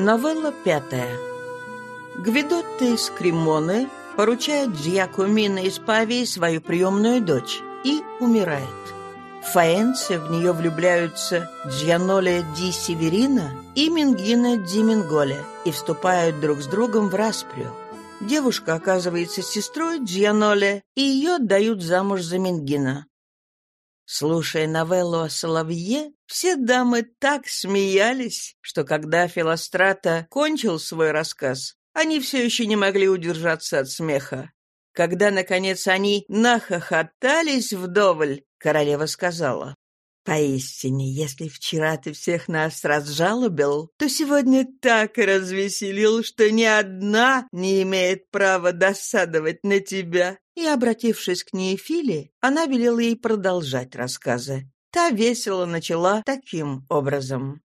Новелла пятая. Гвидотта из Кремоны поручает Джиакомино из Павии свою приемную дочь и умирает. Фаэнце в нее влюбляются Джианоле ди Северина и Мингина ди Минголе и вступают друг с другом в расприю. Девушка оказывается сестрой Джианоле, и ее отдают замуж за Мингина. Слушая новеллу о Соловье, все дамы так смеялись, что когда Филострата кончил свой рассказ, они все еще не могли удержаться от смеха. Когда, наконец, они нахохотались вдоволь, королева сказала, Поистине, если вчера ты всех нас разжалобил, то сегодня так развеселил, что ни одна не имеет права досадовать на тебя. И, обратившись к Неефиле, она велела ей продолжать рассказы. Та весело начала таким образом.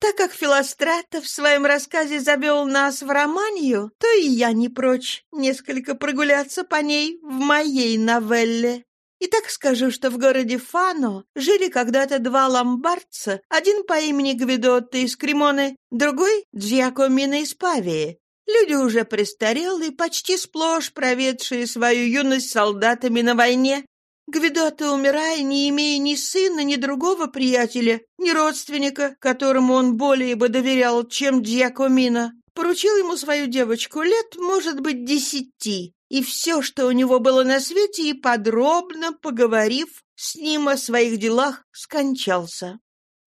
Так как Филостратов в своем рассказе завел нас в Романию, то и я не прочь несколько прогуляться по ней в моей новелле. И так скажу, что в городе Фано жили когда-то два ломбардца, один по имени Гвидотто из Кремоны, другой — Джиакомино из Павии. Люди уже престарелые, почти сплошь проведшие свою юность солдатами на войне. Гвидотто, умирая, не имея ни сына, ни другого приятеля, ни родственника, которому он более бы доверял, чем Джиакомино, поручил ему свою девочку лет, может быть, десяти, и все, что у него было на свете, и подробно поговорив с ним о своих делах, скончался.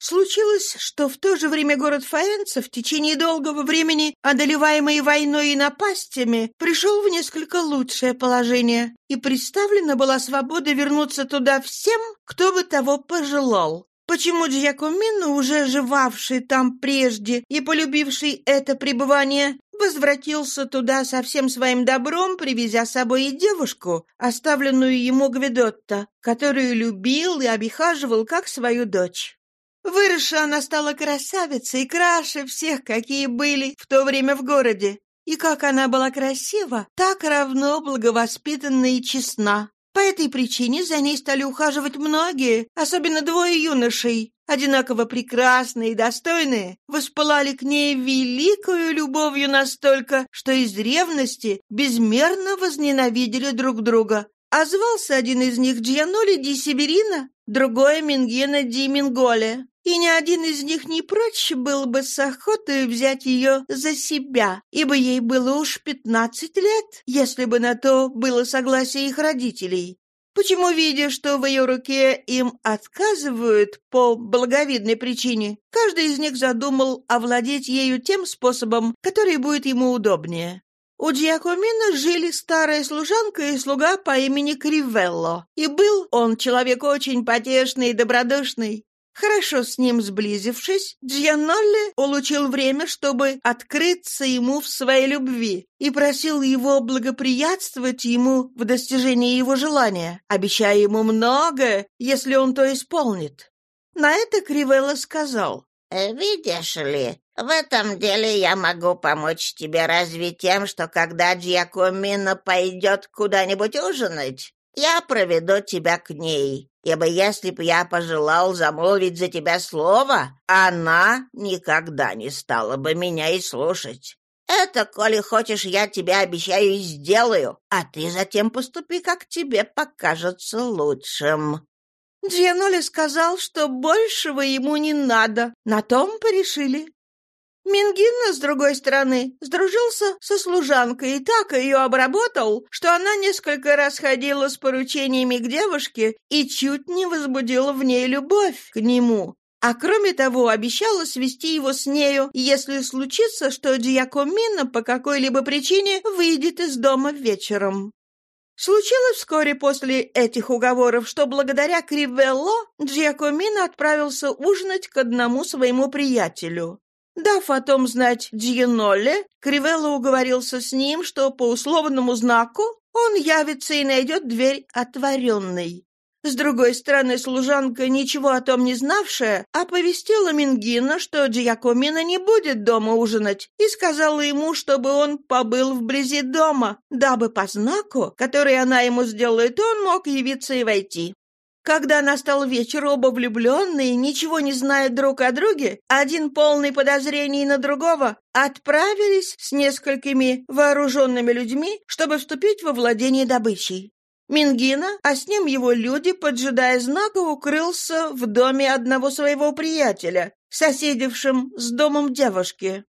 Случилось, что в то же время город Фаэнца в течение долгого времени, одолеваемый войной и напастями, пришел в несколько лучшее положение, и представлена была свобода вернуться туда всем, кто бы того пожелал. Почему Джиакомино, уже живавший там прежде и полюбивший это пребывание, возвратился туда со всем своим добром, привезя с собой и девушку, оставленную ему Гвидотто, которую любил и обихаживал как свою дочь. Выросшая она стала красавицей, краше всех, какие были в то время в городе. И как она была красива, так равно благовоспитанна и честна. По этой причине за ней стали ухаживать многие, особенно двое юношей, одинаково прекрасные и достойные, воспылали к ней великою любовью настолько, что из ревности безмерно возненавидели друг друга. А звался один из них Джианоли ди Сиберина, другой Мингена ди Минголе. И ни один из них не прочь был бы с охотой взять ее за себя, ибо ей было уж пятнадцать лет, если бы на то было согласие их родителей. Почему, видя, что в ее руке им отказывают по благовидной причине, каждый из них задумал овладеть ею тем способом, который будет ему удобнее? У Джиакомина жили старая служанка и слуга по имени Кривелло, и был он человек очень потешный и добродушный. Хорошо с ним сблизившись, Джианолли улучил время, чтобы открыться ему в своей любви и просил его благоприятствовать ему в достижении его желания, обещая ему многое, если он то исполнит. На это Кривелла сказал, «Видишь ли, в этом деле я могу помочь тебе разве тем, что когда Джиакомино пойдет куда-нибудь ужинать, я проведу тебя к ней, ибо если б я пожелал замолвить за тебя слово, она никогда не стала бы меня и слушать. Это, коли хочешь, я тебе обещаю и сделаю, а ты затем поступи, как тебе покажется лучшим». Джианоли сказал, что большего ему не надо. На том порешили. Мингина, с другой стороны, сдружился со служанкой и так ее обработал, что она несколько раз ходила с поручениями к девушке и чуть не возбудила в ней любовь к нему. А кроме того, обещала свести его с нею, если случится, что Диакомина по какой-либо причине выйдет из дома вечером. Случилось вскоре после этих уговоров, что благодаря Кривелло Джиакомино отправился ужинать к одному своему приятелю. Дав о том знать Джиеноле, Кривелло уговорился с ним, что по условному знаку он явится и найдет дверь отворенной. С другой стороны, служанка, ничего о том не знавшая, оповестила Мингина, что Джиакомина не будет дома ужинать, и сказала ему, чтобы он побыл вблизи дома, дабы по знаку, который она ему сделает, он мог явиться и войти. Когда настал вечер, оба влюбленные, ничего не зная друг о друге, один полный подозрений на другого, отправились с несколькими вооруженными людьми, чтобы вступить во владение добычей. Мингина, а с ним его люди, поджидая знака, укрылся в доме одного своего приятеля, соседившим с домом девушки.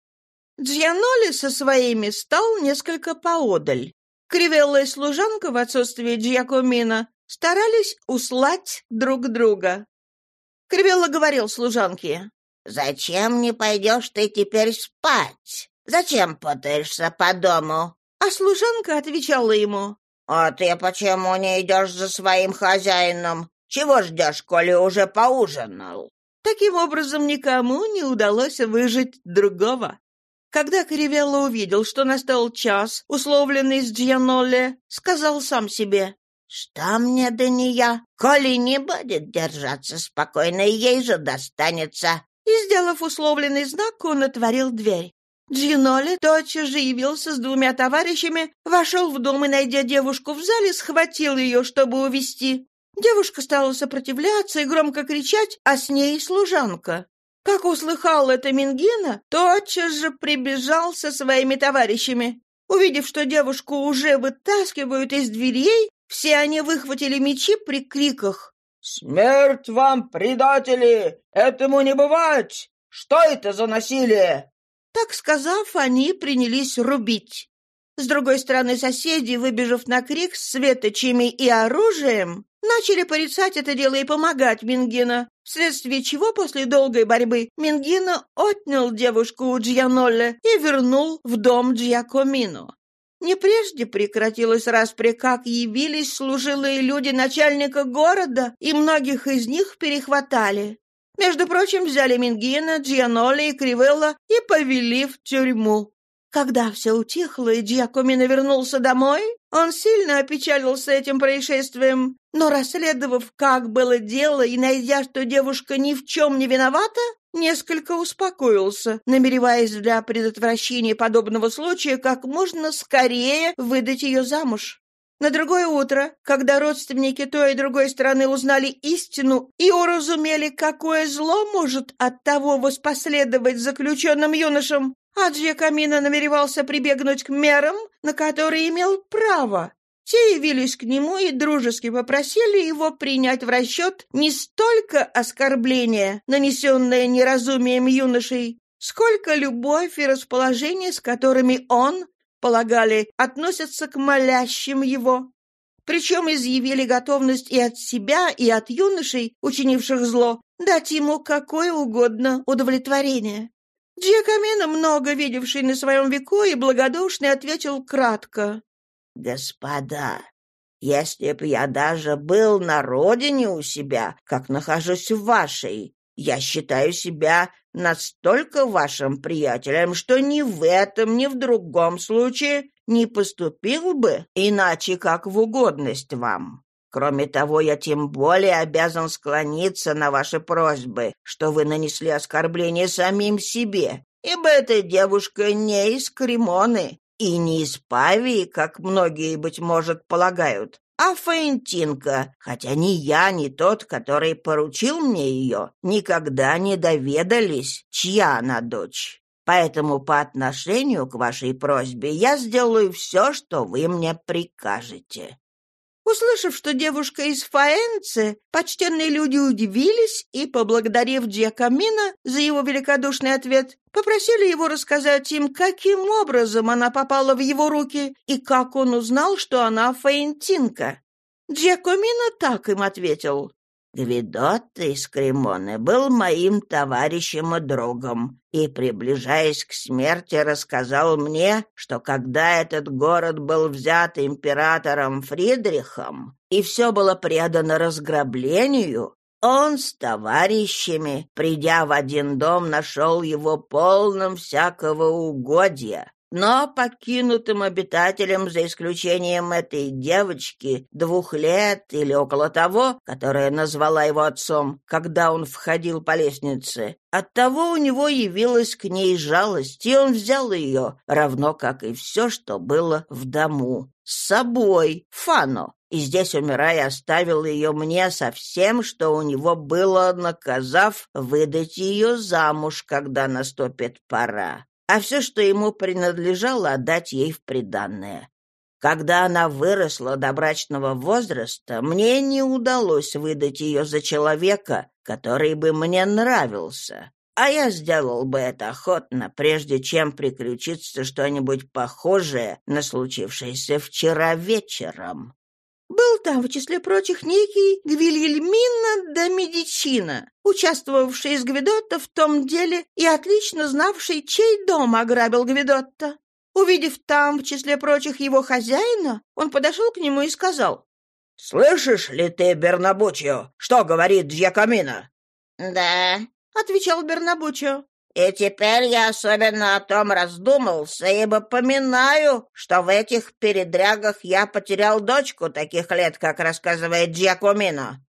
Джианоли со своими стал несколько поодаль. Кривелла и служанка в отсутствие Джиакомина старались услать друг друга. Кривелла говорил служанке, «Зачем не пойдешь ты теперь спать? Зачем путаешься по дому?» А служанка отвечала ему, «А ты почему не идешь за своим хозяином? Чего ждешь, коли уже поужинал?» Таким образом, никому не удалось выжить другого. Когда Кривелло увидел, что настал час, условленный с Джианолле, сказал сам себе, «Что мне до нее? Коли не будет держаться спокойно, ей же достанется». И, сделав условленный знак, он отворил дверь. Джиноли тотчас же явился с двумя товарищами, вошел в дом и, найдя девушку в зале, схватил ее, чтобы увести. Девушка стала сопротивляться и громко кричать, а с ней служанка. Как услыхал это Мингина, тотчас же прибежал со своими товарищами. Увидев, что девушку уже вытаскивают из дверей, все они выхватили мечи при криках. «Смерть вам, предатели! Этому не бывать! Что это за насилие?» Так сказав, они принялись рубить. С другой стороны, соседи, выбежав на крик с светочами и оружием, начали порицать это дело и помогать Мингина, вследствие чего после долгой борьбы Мингина отнял девушку у Джианолле и вернул в дом Джиакомино. Не прежде прекратилась распри, как явились служилые люди начальника города, и многих из них перехватали. Между прочим, взяли Мингина, Джианоли и Кривелла и повели в тюрьму. Когда все утихло и Джиакомино вернулся домой, он сильно опечалился этим происшествием, но, расследовав, как было дело, и найдя, что девушка ни в чем не виновата, несколько успокоился, намереваясь для предотвращения подобного случая как можно скорее выдать ее замуж. На другое утро, когда родственники той и другой стороны узнали истину и уразумели, какое зло может от того воспоследовать заключенным юношам, Аджия Камина намеревался прибегнуть к мерам, на которые имел право. Те явились к нему и дружески попросили его принять в расчет не столько оскорбление, нанесенное неразумием юношей, сколько любовь и расположение, с которыми он, полагали, относятся к молящим его. Причем изъявили готовность и от себя, и от юношей, учинивших зло, дать ему какое угодно удовлетворение. Джиакамена, много видевший на своем веку и благодушный, ответил кратко. «Господа, если б я даже был на родине у себя, как нахожусь в вашей, я считаю себя настолько вашим приятелем, что ни в этом, ни в другом случае не поступил бы иначе, как в угодность вам. Кроме того, я тем более обязан склониться на ваши просьбы, что вы нанесли оскорбление самим себе, ибо эта девушка не из Кремоны и не из Павии, как многие, быть может, полагают, а Фаентинка, хотя ни я, ни тот, который поручил мне ее, никогда не доведались, чья она дочь. Поэтому по отношению к вашей просьбе я сделаю все, что вы мне прикажете. Услышав, что девушка из Фаэнце, почтенные люди удивились и, поблагодарив Джиакамина за его великодушный ответ, попросили его рассказать им, каким образом она попала в его руки и как он узнал, что она фаентинка. Джиакомино так им ответил. Гвидотто из Кремоны был моим товарищем и другом, и, приближаясь к смерти, рассказал мне, что когда этот город был взят императором Фридрихом, и все было предано разграблению, он с товарищами, придя в один дом, нашел его полным всякого угодья, Но покинутым обитателям, за исключением этой девочки, двух лет или около того, которая назвала его отцом, когда он входил по лестнице, оттого у него явилась к ней жалость, и он взял ее, равно как и все, что было в дому, с собой, Фано, и здесь, умирая, оставил ее мне со всем, что у него было, наказав выдать ее замуж, когда наступит пора а все, что ему принадлежало, отдать ей в приданное. Когда она выросла до брачного возраста, мне не удалось выдать ее за человека, который бы мне нравился. А я сделал бы это охотно, прежде чем приключится что-нибудь похожее на случившееся вчера вечером. Был там, в числе прочих, некий Гвильельмина Медичина, участвовавший из Гвидотта в том деле и отлично знавший, чей дом ограбил Гвидотта. Увидев там, в числе прочих, его хозяина, он подошел к нему и сказал, «Слышишь ли ты, Бернабучио, что говорит Джакомино?» «Да», — отвечал Бернабучио. И теперь я особенно о том раздумался, ибо поминаю, что в этих передрягах я потерял дочку таких лет, как рассказывает Джиакомино.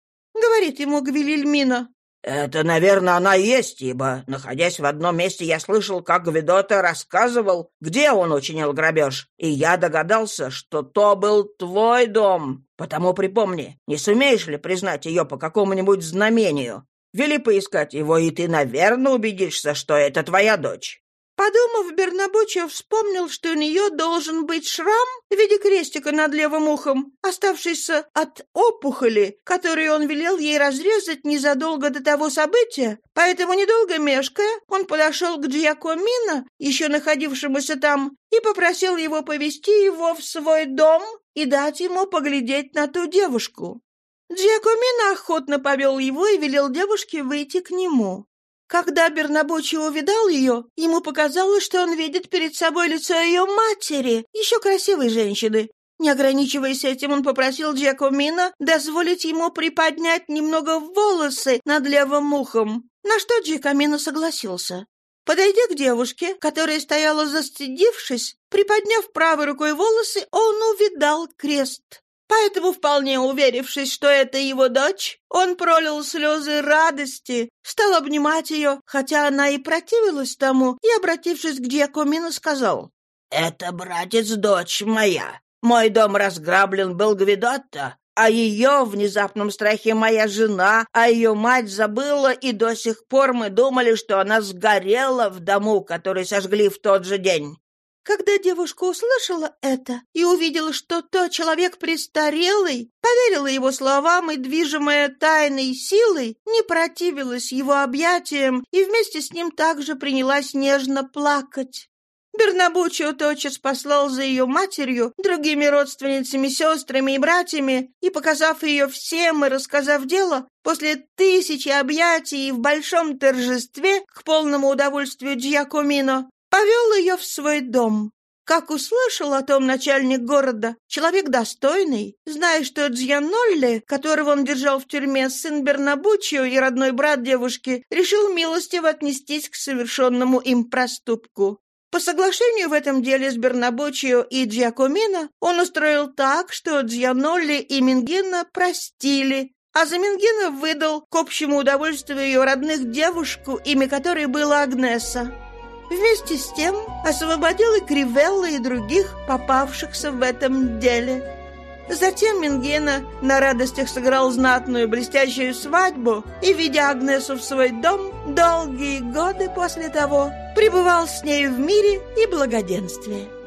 Говорит ему Гвилильмино. Это, наверное, она есть, ибо, находясь в одном месте, я слышал, как Гвидота рассказывал, где он учинил грабеж, и я догадался, что то был твой дом. Потому припомни, не сумеешь ли признать ее по какому-нибудь знамению? Вели поискать его, и ты, наверное, убедишься, что это твоя дочь». Подумав, Бернабучев вспомнил, что у нее должен быть шрам в виде крестика над левым ухом, оставшийся от опухоли, которую он велел ей разрезать незадолго до того события. Поэтому, недолго мешкая, он подошел к Джиакомино, еще находившемуся там, и попросил его повести его в свой дом и дать ему поглядеть на ту девушку. Джиакомино охотно повел его и велел девушке выйти к нему. Когда Бернабучи увидал ее, ему показалось, что он видит перед собой лицо ее матери, еще красивой женщины. Не ограничиваясь этим, он попросил Джиакомино дозволить ему приподнять немного волосы над левым ухом, на что Джиакомино согласился. Подойдя к девушке, которая стояла застыдившись, приподняв правой рукой волосы, он увидал крест. Поэтому, вполне уверившись, что это его дочь, он пролил слезы радости, стал обнимать ее, хотя она и противилась тому, и, обратившись к Диакомину, сказал, «Это, братец, дочь моя. Мой дом разграблен был Гвидотто, а ее в внезапном страхе моя жена, а ее мать забыла, и до сих пор мы думали, что она сгорела в дому, который сожгли в тот же день. Когда девушка услышала это и увидела, что тот человек престарелый, поверила его словам и, движимая тайной силой, не противилась его объятиям и вместе с ним также принялась нежно плакать. Бернабучио тотчас послал за ее матерью, другими родственницами, сестрами и братьями, и, показав ее всем и рассказав дело, после тысячи объятий и в большом торжестве, к полному удовольствию Джиакомино, повел ее в свой дом. Как услышал о том начальник города, человек достойный, зная, что Джианолли, которого он держал в тюрьме, сын Бернабучио и родной брат девушки, решил милостиво отнестись к совершенному им проступку. По соглашению в этом деле с Бернабучио и Джиакомино он устроил так, что Джианолли и Мингина простили, а за Мингина выдал к общему удовольствию ее родных девушку, имя которой было Агнеса. Вместе с тем освободил и Кривелла, и других, попавшихся в этом деле. Затем Мингена на радостях сыграл знатную блестящую свадьбу и, ведя Агнесу в свой дом, долгие годы после того пребывал с нею в мире и благоденствии.